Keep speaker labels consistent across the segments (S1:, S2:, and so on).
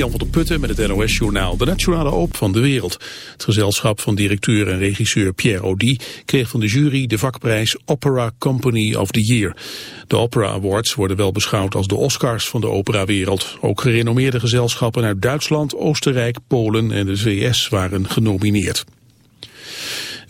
S1: Jan van der Putten met het NOS-journaal. De nationale op van de wereld. Het gezelschap van directeur en regisseur Pierre Audi kreeg van de jury de vakprijs Opera Company of the Year. De Opera Awards worden wel beschouwd als de Oscars van de operawereld. Ook gerenommeerde gezelschappen uit Duitsland, Oostenrijk, Polen en de VS waren genomineerd.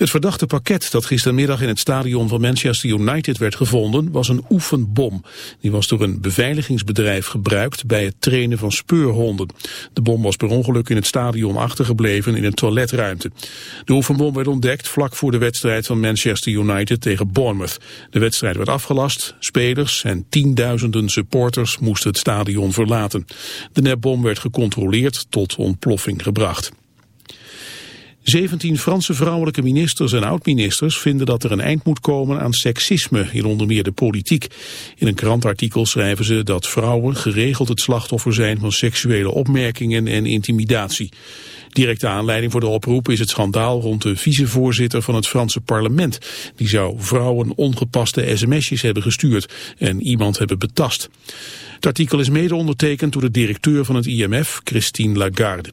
S1: Het verdachte pakket dat gistermiddag in het stadion van Manchester United werd gevonden was een oefenbom. Die was door een beveiligingsbedrijf gebruikt bij het trainen van speurhonden. De bom was per ongeluk in het stadion achtergebleven in een toiletruimte. De oefenbom werd ontdekt vlak voor de wedstrijd van Manchester United tegen Bournemouth. De wedstrijd werd afgelast, spelers en tienduizenden supporters moesten het stadion verlaten. De nepbom werd gecontroleerd tot ontploffing gebracht. 17 Franse vrouwelijke ministers en oud-ministers vinden dat er een eind moet komen aan seksisme in onder meer de politiek. In een krantartikel schrijven ze dat vrouwen geregeld het slachtoffer zijn van seksuele opmerkingen en intimidatie. Directe aanleiding voor de oproep is het schandaal rond de vicevoorzitter van het Franse parlement. Die zou vrouwen ongepaste sms'jes hebben gestuurd en iemand hebben betast. Het artikel is mede ondertekend door de directeur van het IMF, Christine Lagarde.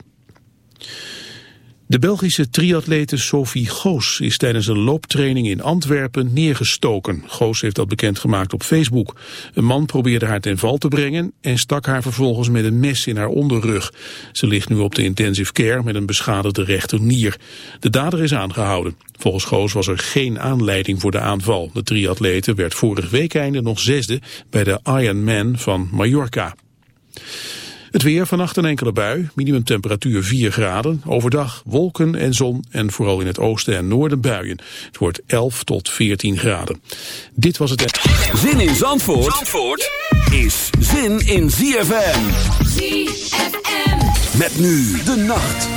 S1: De Belgische triatlete Sophie Goos is tijdens een looptraining in Antwerpen neergestoken. Goos heeft dat bekendgemaakt op Facebook. Een man probeerde haar ten val te brengen en stak haar vervolgens met een mes in haar onderrug. Ze ligt nu op de intensive care met een beschadigde rechternier. De dader is aangehouden. Volgens Goos was er geen aanleiding voor de aanval. De triatlete werd vorig weekende nog zesde bij de Ironman van Mallorca. Het weer vannacht een enkele bui, minimumtemperatuur 4 graden. Overdag wolken en zon en vooral in het oosten en noorden buien. Het wordt 11 tot 14 graden. Dit was het...
S2: Zin in Zandvoort, Zandvoort is zin in ZFM. ZFM. Met nu de nacht.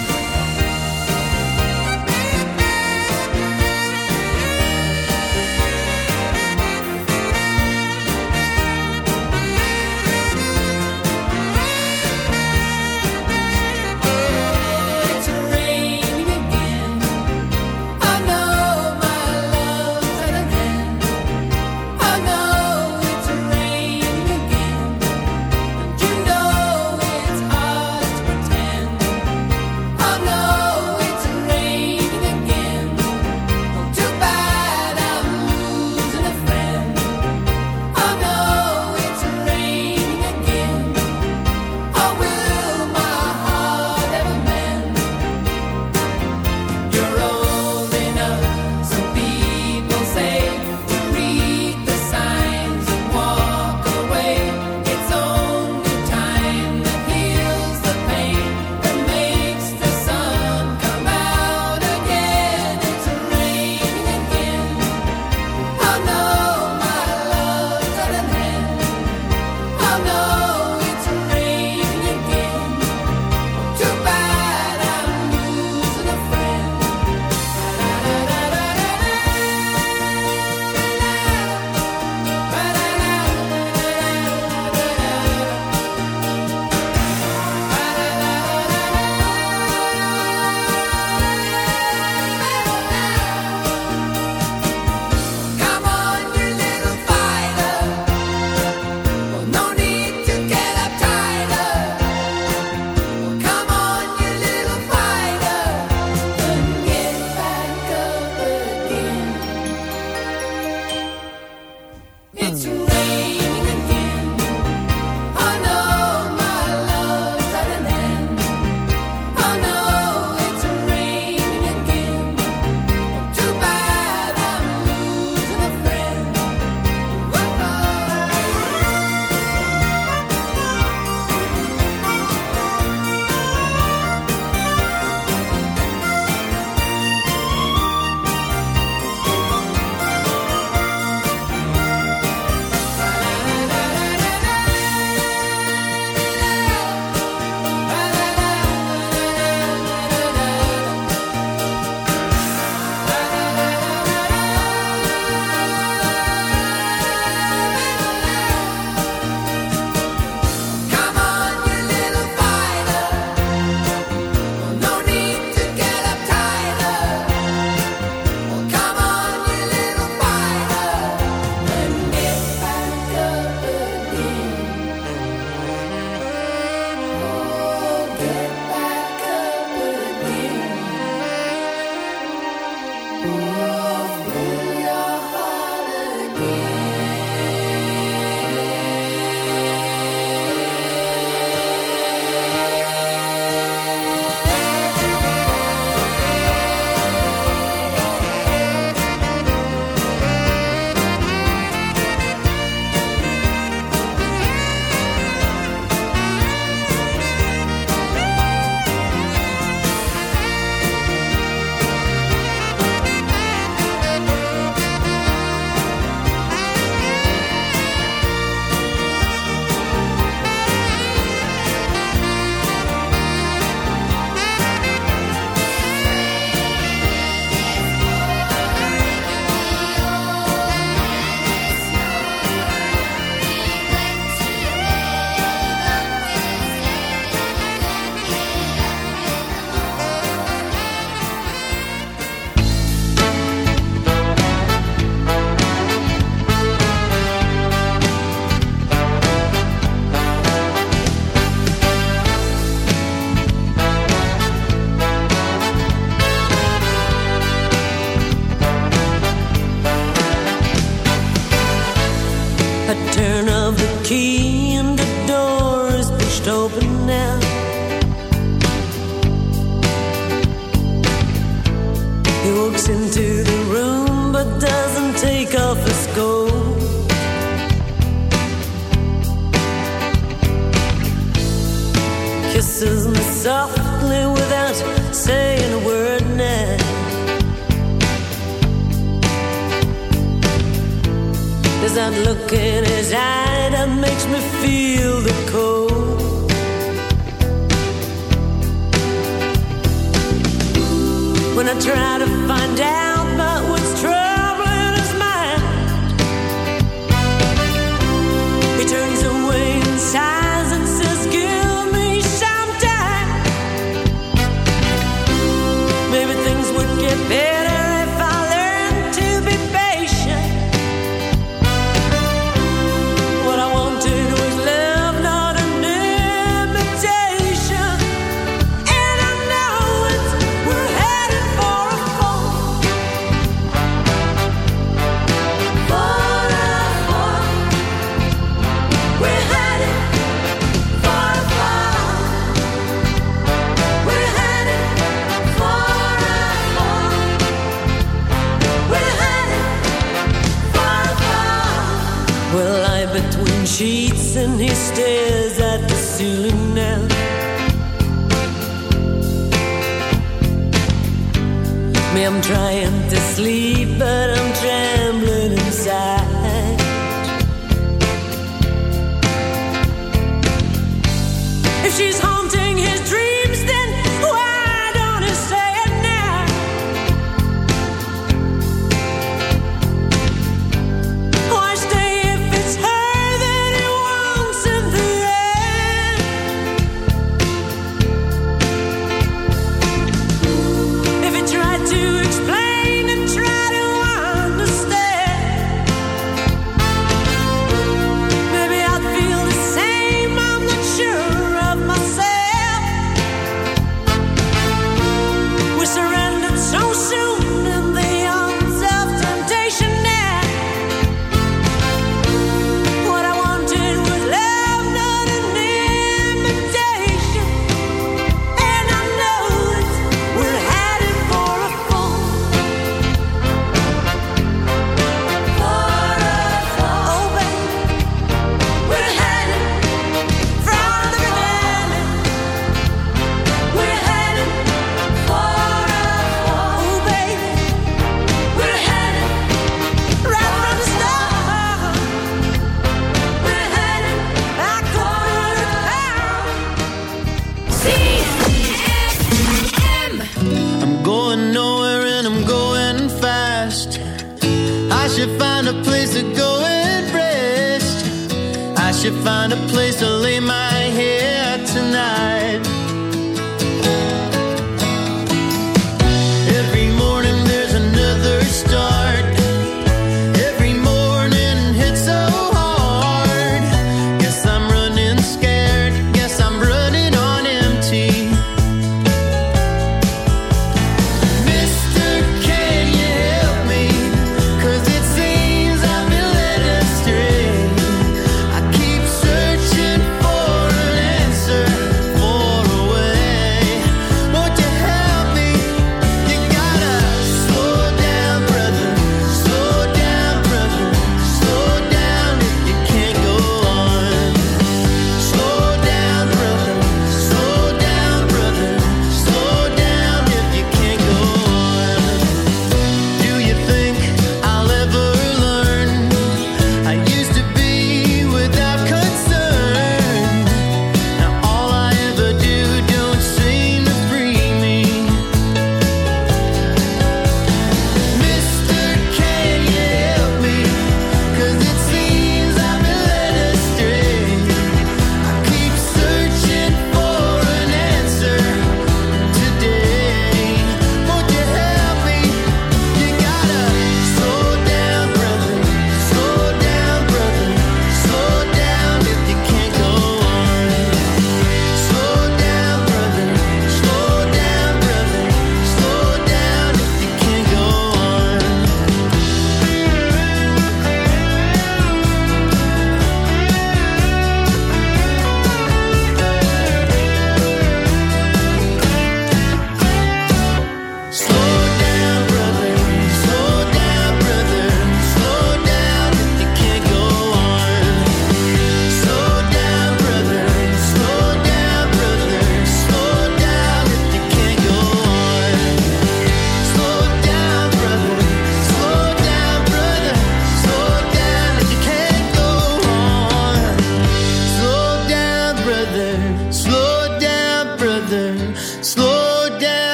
S3: Find a
S4: place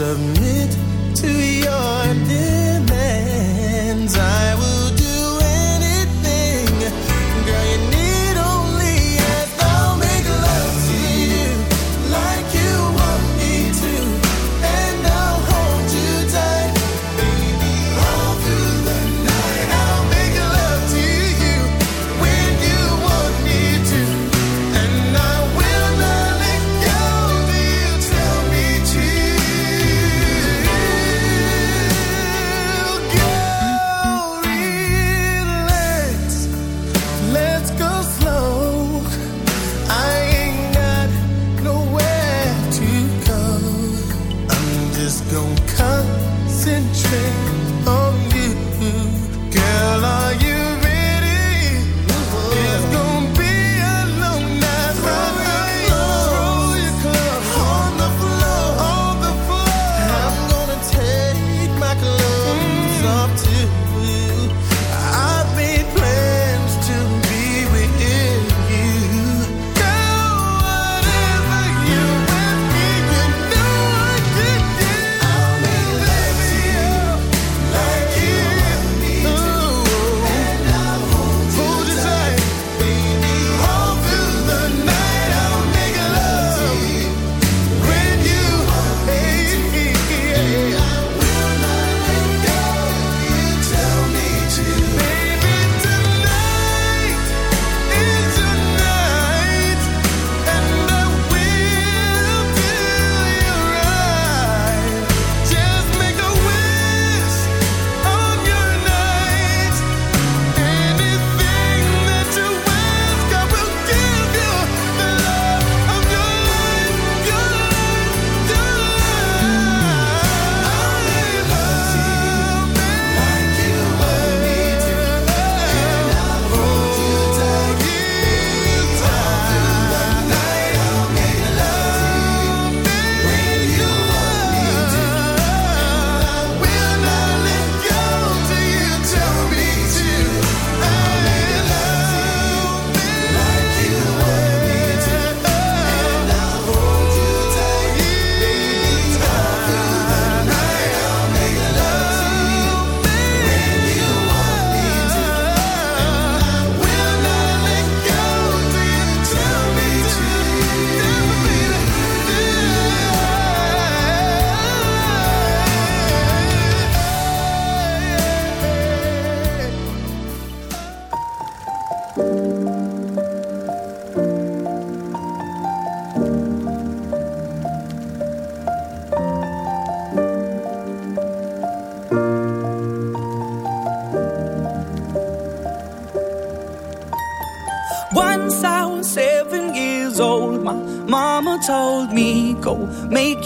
S5: Submit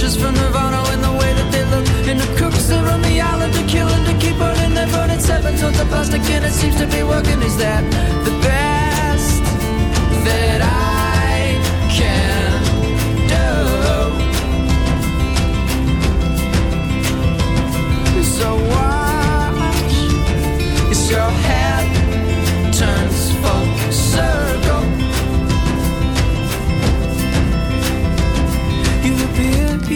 S6: Beaches from Nirvana in the way that they look. And the crooks that run the island to kill and to keep burning. They're burning seven tons of plastic and it seems to be working. Is that the best that I can do? So watch as your head turns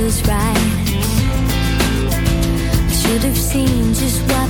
S7: feels right. I
S8: should
S9: have seen just what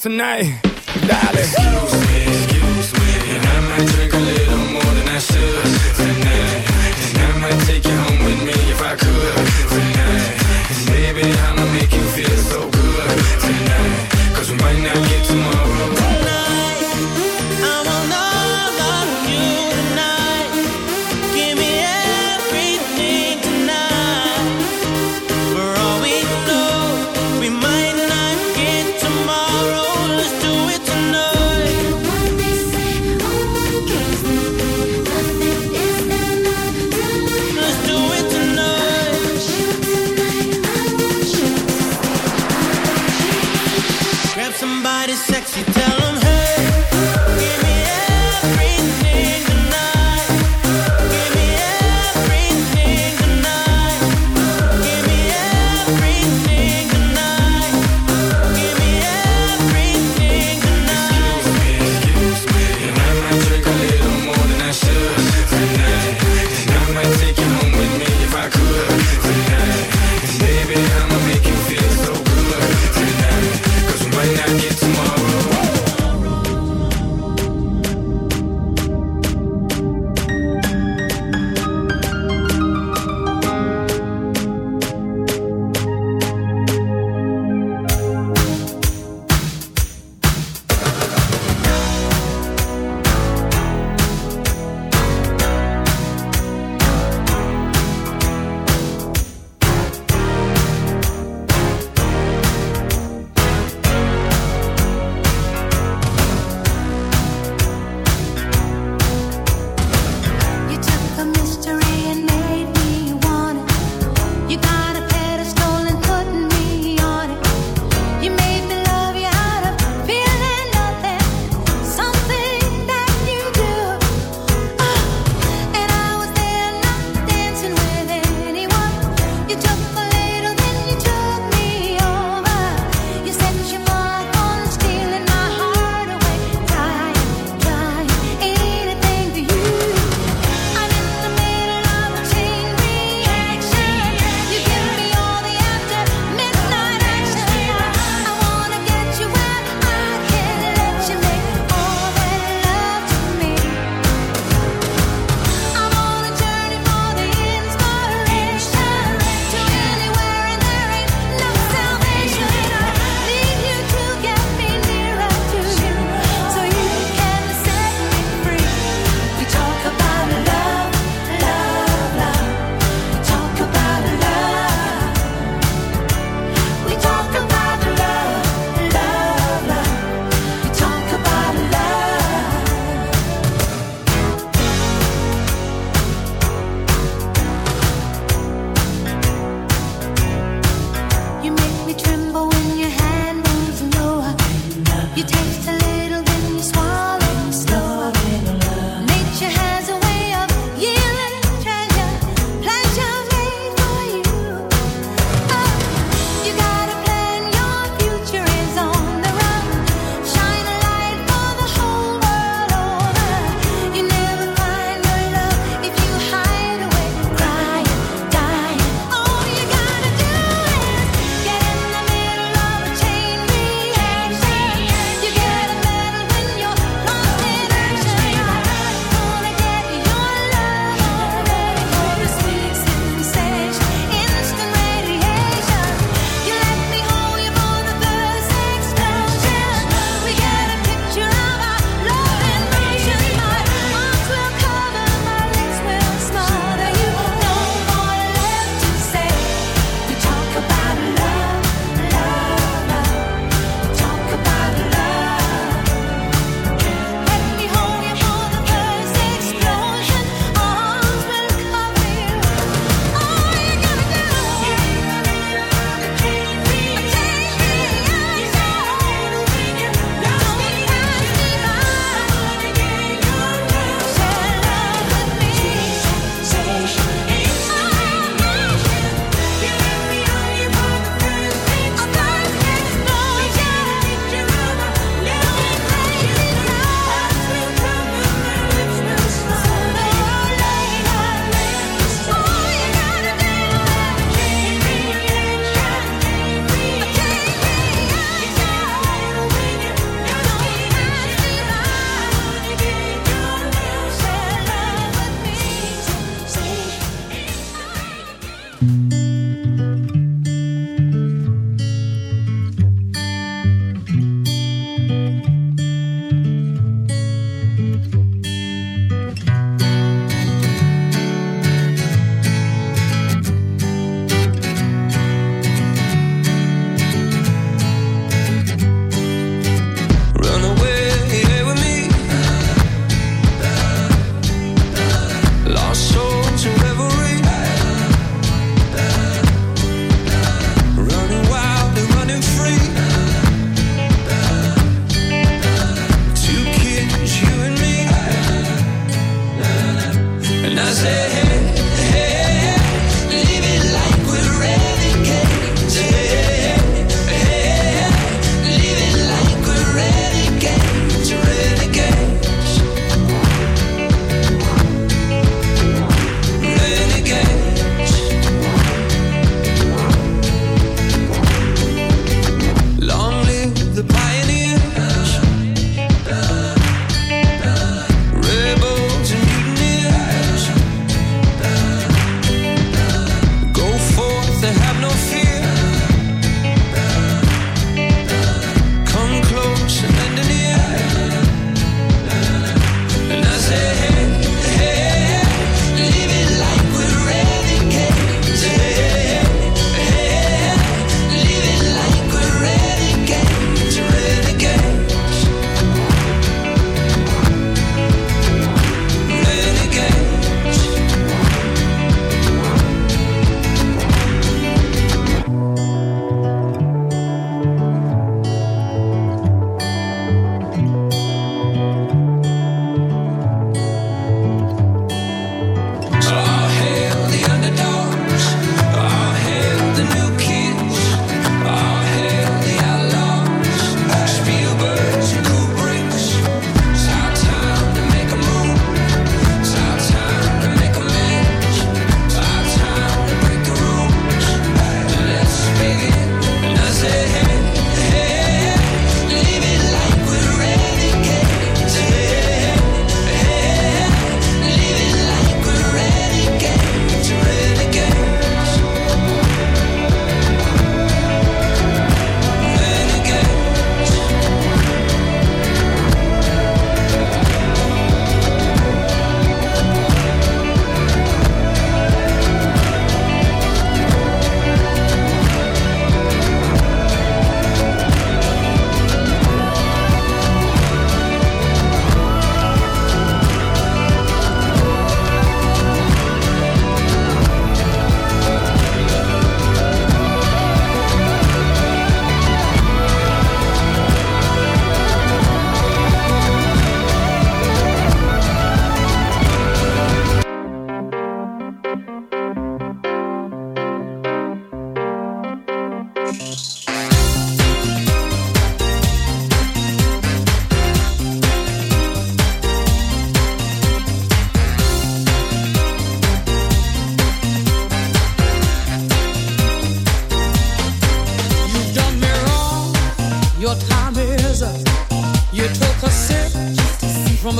S4: tonight.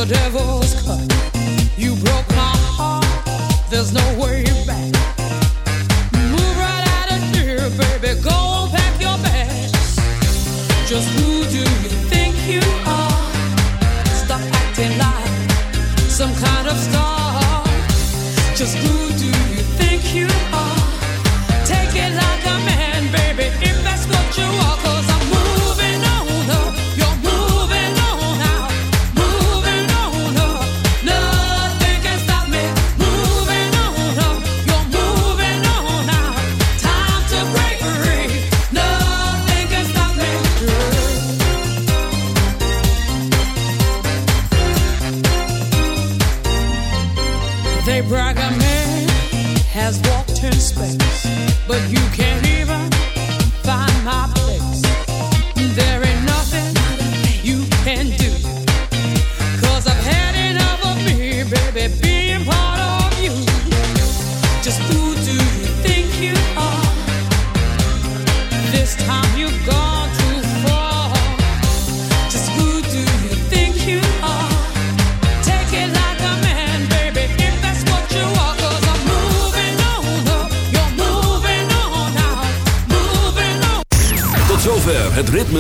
S9: the
S6: devil.